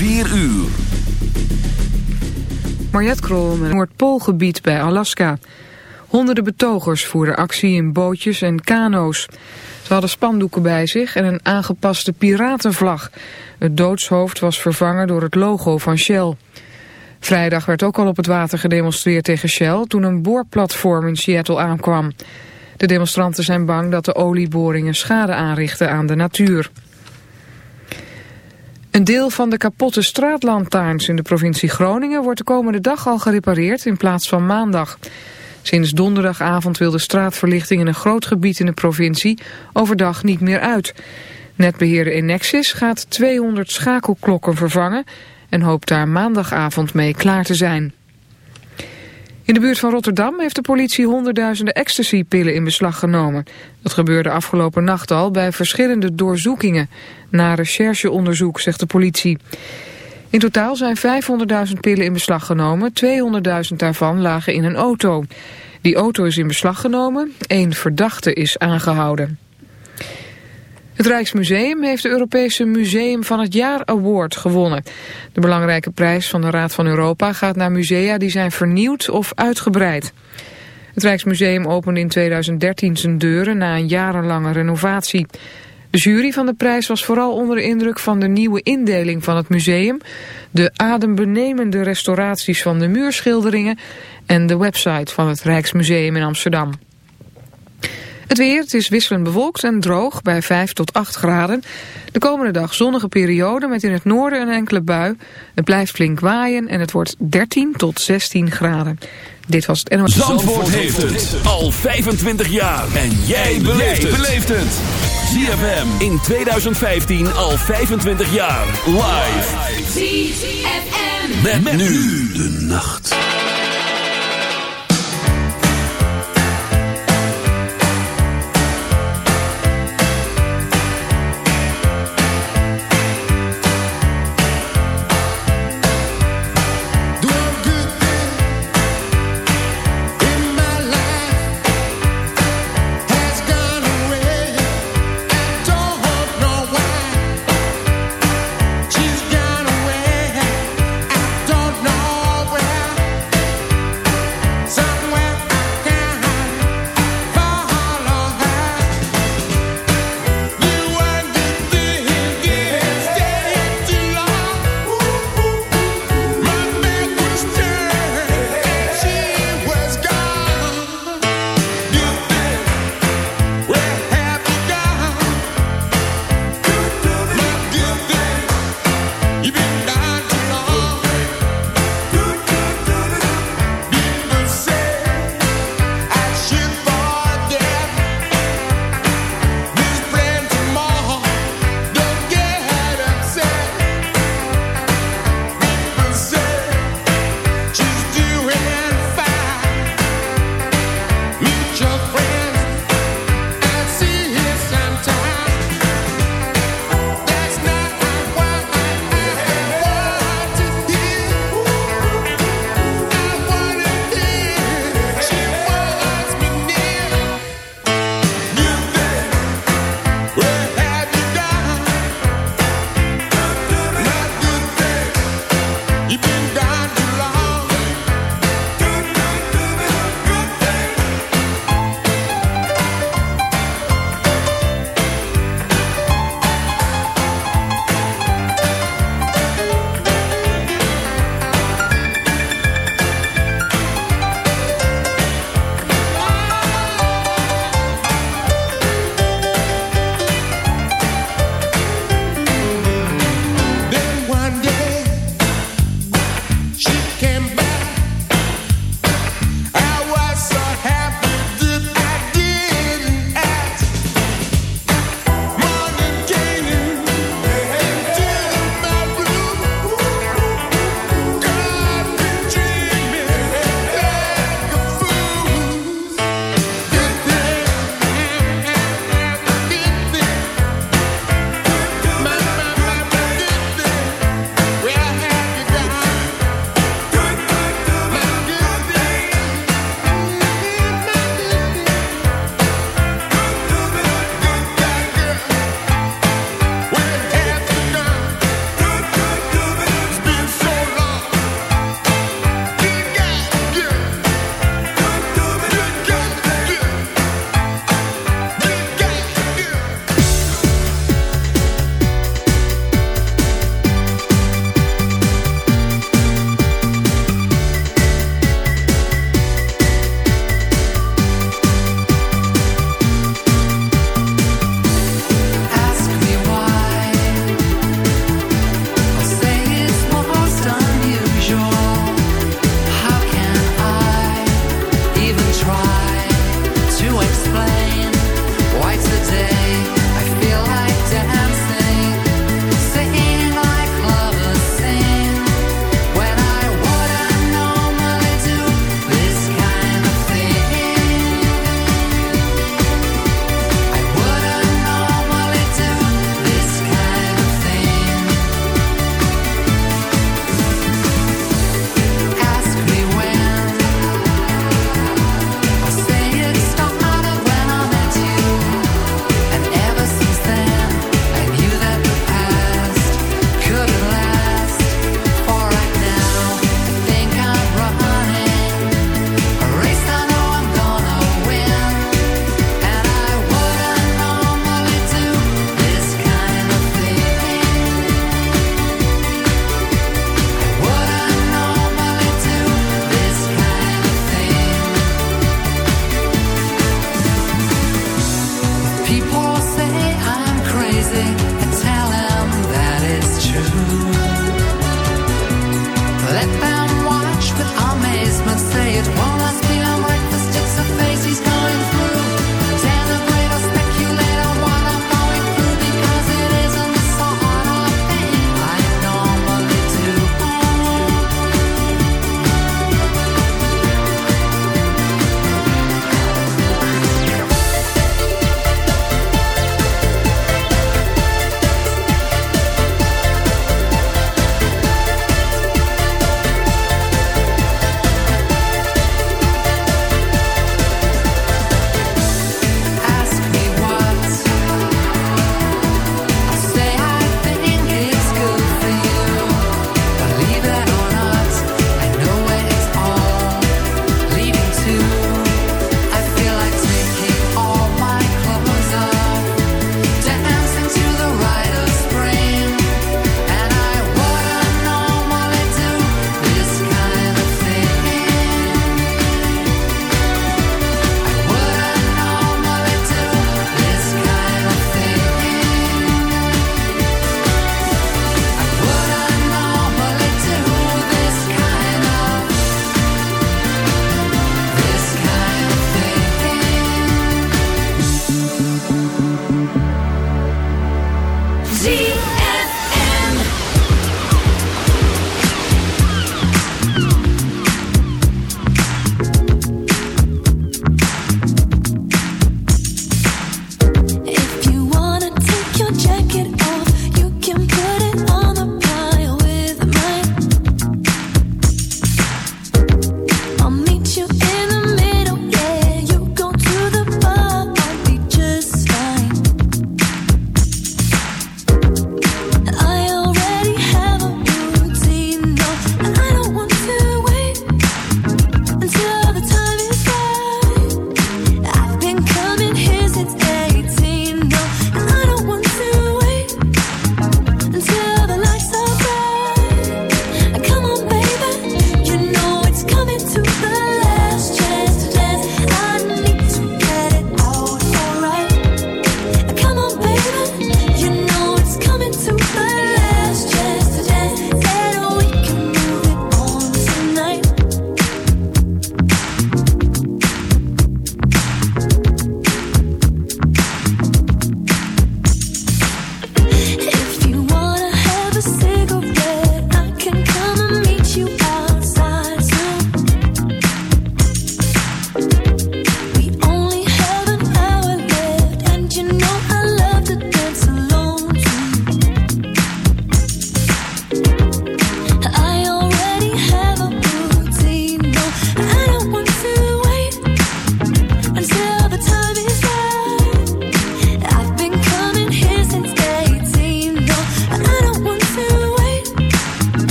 4 uur. Mariette Krol met Noordpoolgebied bij Alaska. Honderden betogers voerden actie in bootjes en kano's. Ze hadden spandoeken bij zich en een aangepaste piratenvlag. Het doodshoofd was vervangen door het logo van Shell. Vrijdag werd ook al op het water gedemonstreerd tegen Shell... toen een boorplatform in Seattle aankwam. De demonstranten zijn bang dat de olieboringen schade aanrichten aan de natuur. Een deel van de kapotte straatlantaarns in de provincie Groningen wordt de komende dag al gerepareerd in plaats van maandag. Sinds donderdagavond wil de straatverlichting in een groot gebied in de provincie overdag niet meer uit. Netbeheerder Enexis gaat 200 schakelklokken vervangen en hoopt daar maandagavond mee klaar te zijn. In de buurt van Rotterdam heeft de politie honderdduizenden ecstasy-pillen in beslag genomen. Dat gebeurde afgelopen nacht al bij verschillende doorzoekingen. Na rechercheonderzoek, zegt de politie. In totaal zijn 500.000 pillen in beslag genomen. 200.000 daarvan lagen in een auto. Die auto is in beslag genomen. Eén verdachte is aangehouden. Het Rijksmuseum heeft de Europese Museum van het Jaar Award gewonnen. De belangrijke prijs van de Raad van Europa gaat naar musea die zijn vernieuwd of uitgebreid. Het Rijksmuseum opende in 2013 zijn deuren na een jarenlange renovatie. De jury van de prijs was vooral onder de indruk van de nieuwe indeling van het museum, de adembenemende restauraties van de muurschilderingen en de website van het Rijksmuseum in Amsterdam. Het weer, het is wisselend bewolkt en droog bij 5 tot 8 graden. De komende dag zonnige periode met in het noorden een enkele bui. Het blijft flink waaien en het wordt 13 tot 16 graden. Dit was het NOS. Zandvoort, Zandvoort heeft het al 25 jaar. En jij beleeft het. ZFM in 2015 al 25 jaar. Live. ZFM. Met, met nu de nacht.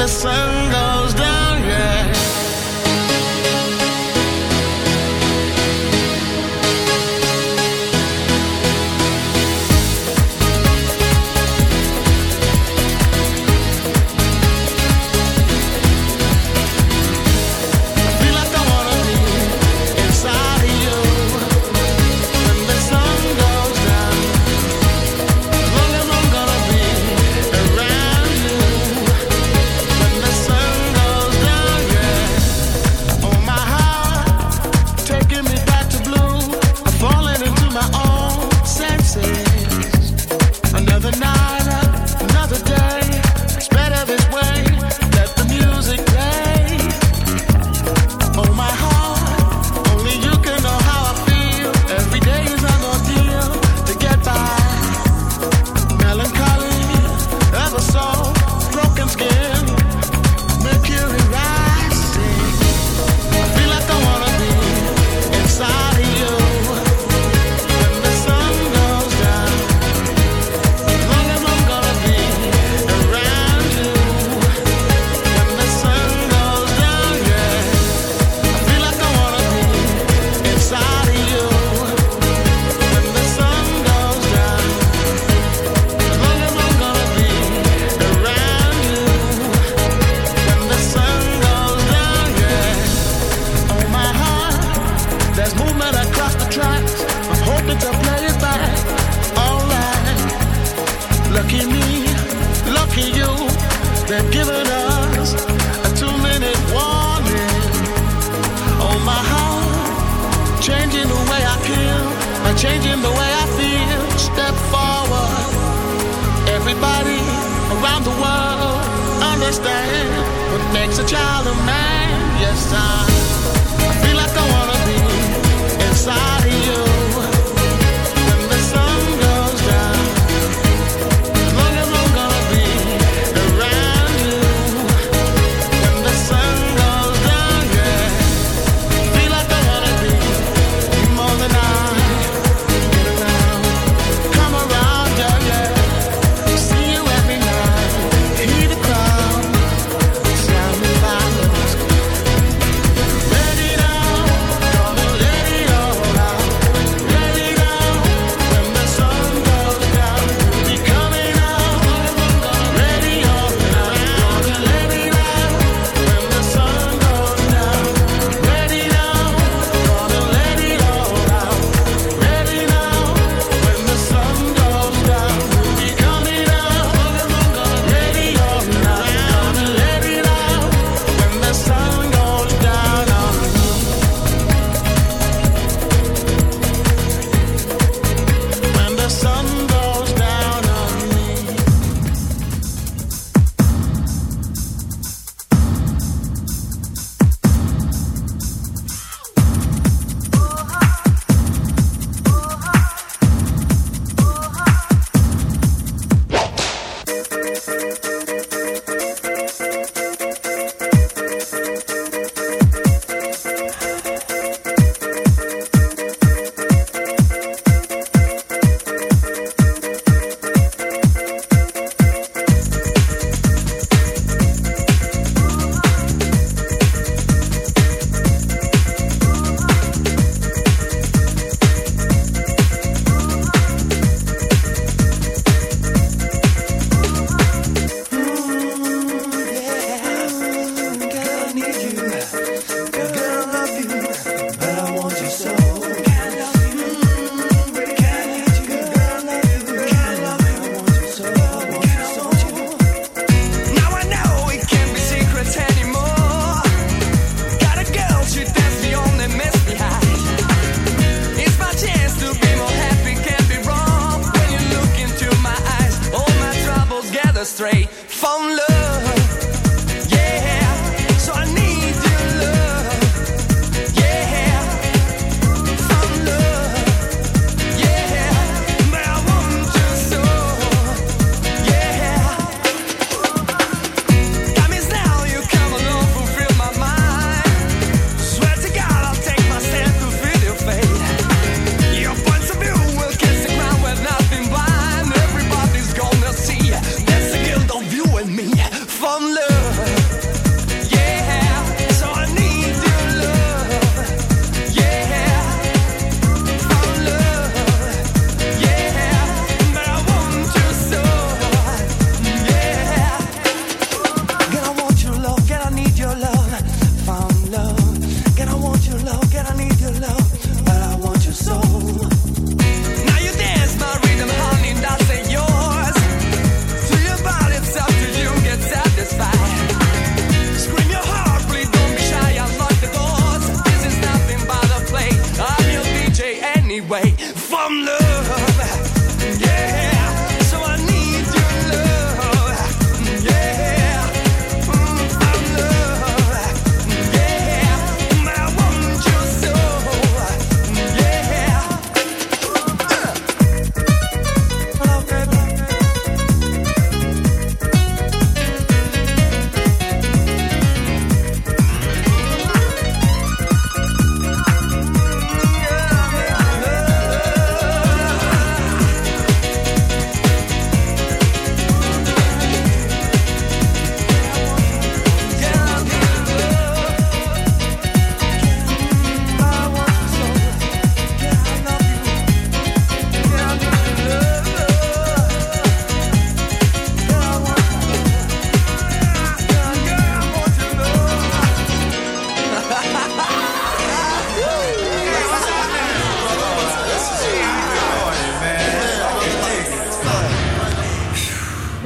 the sun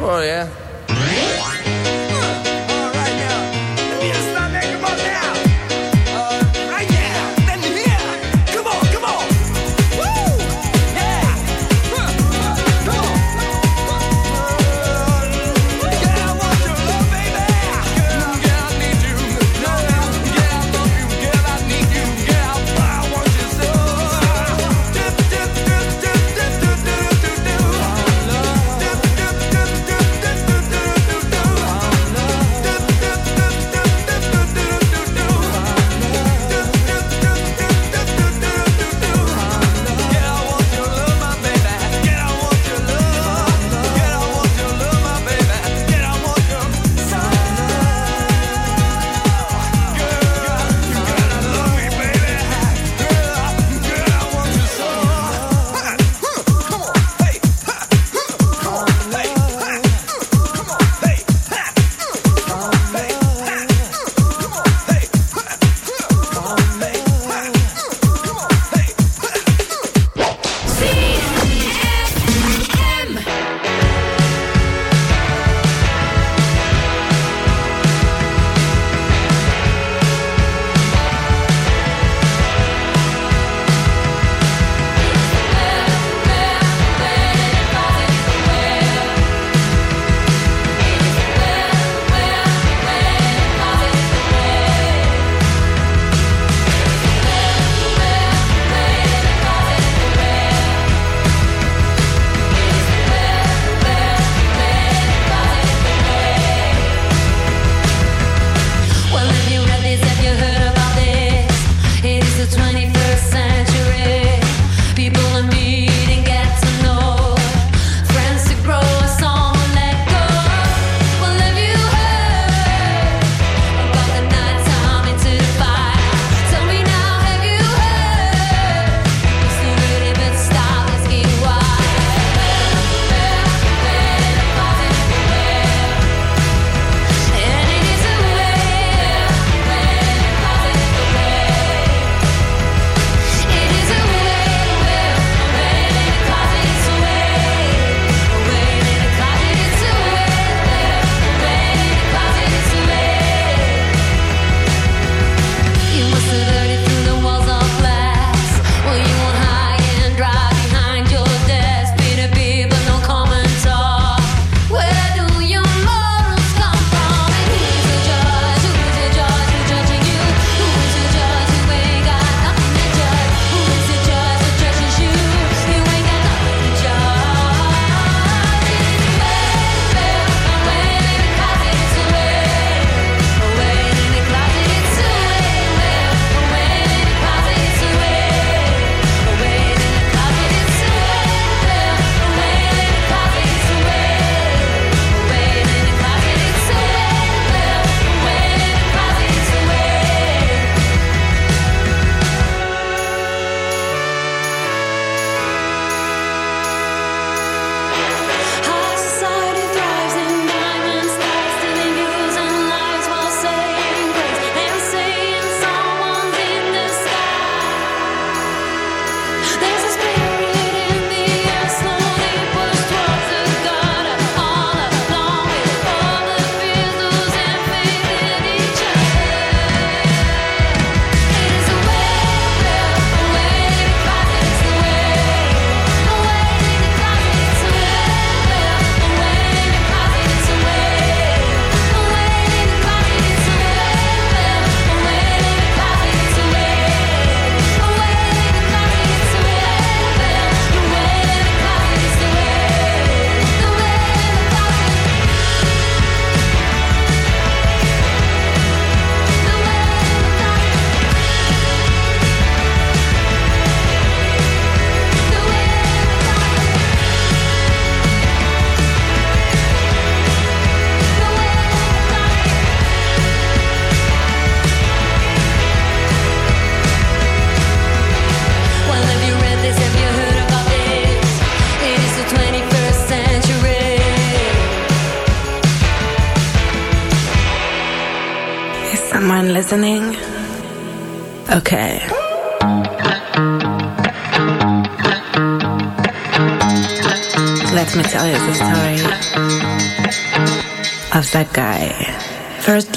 Oh, yeah.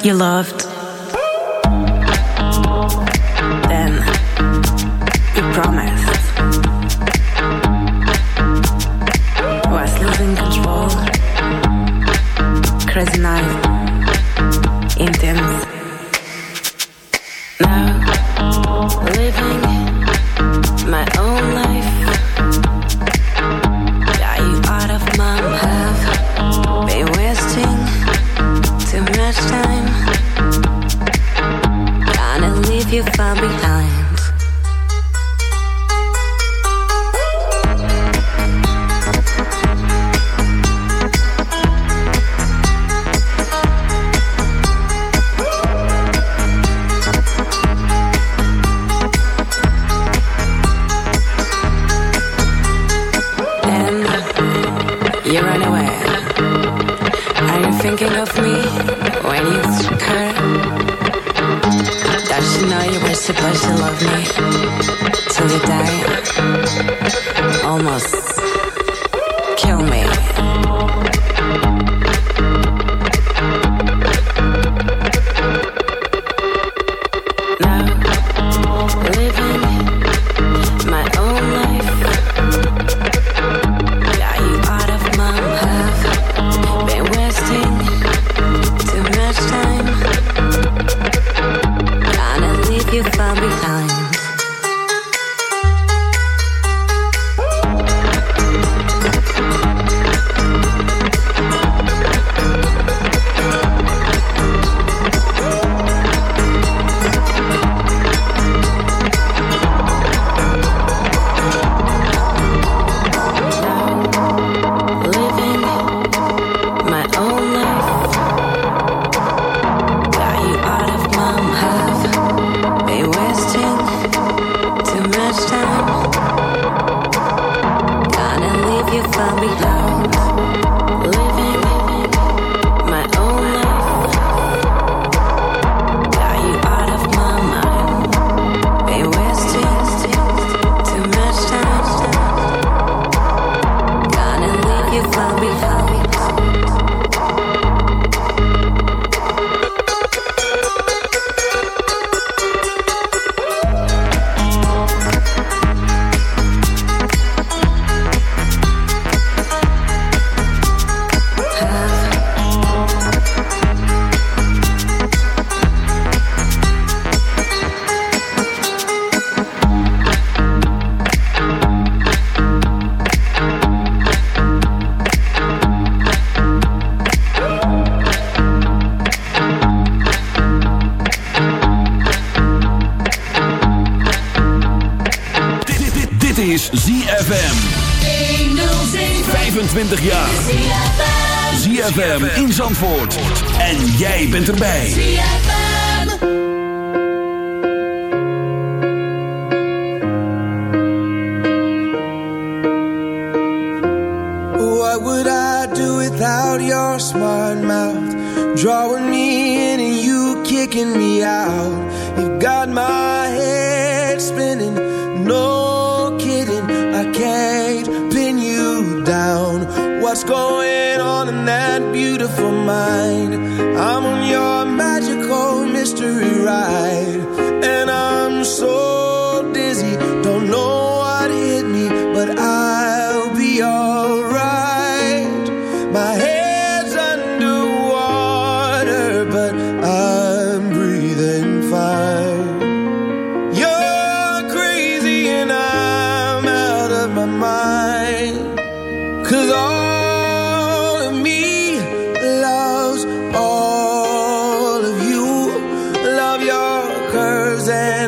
you loved. if you find me lying.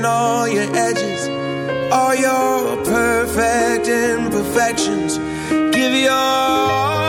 all your edges, all your perfect imperfections. Give your all.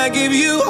I give you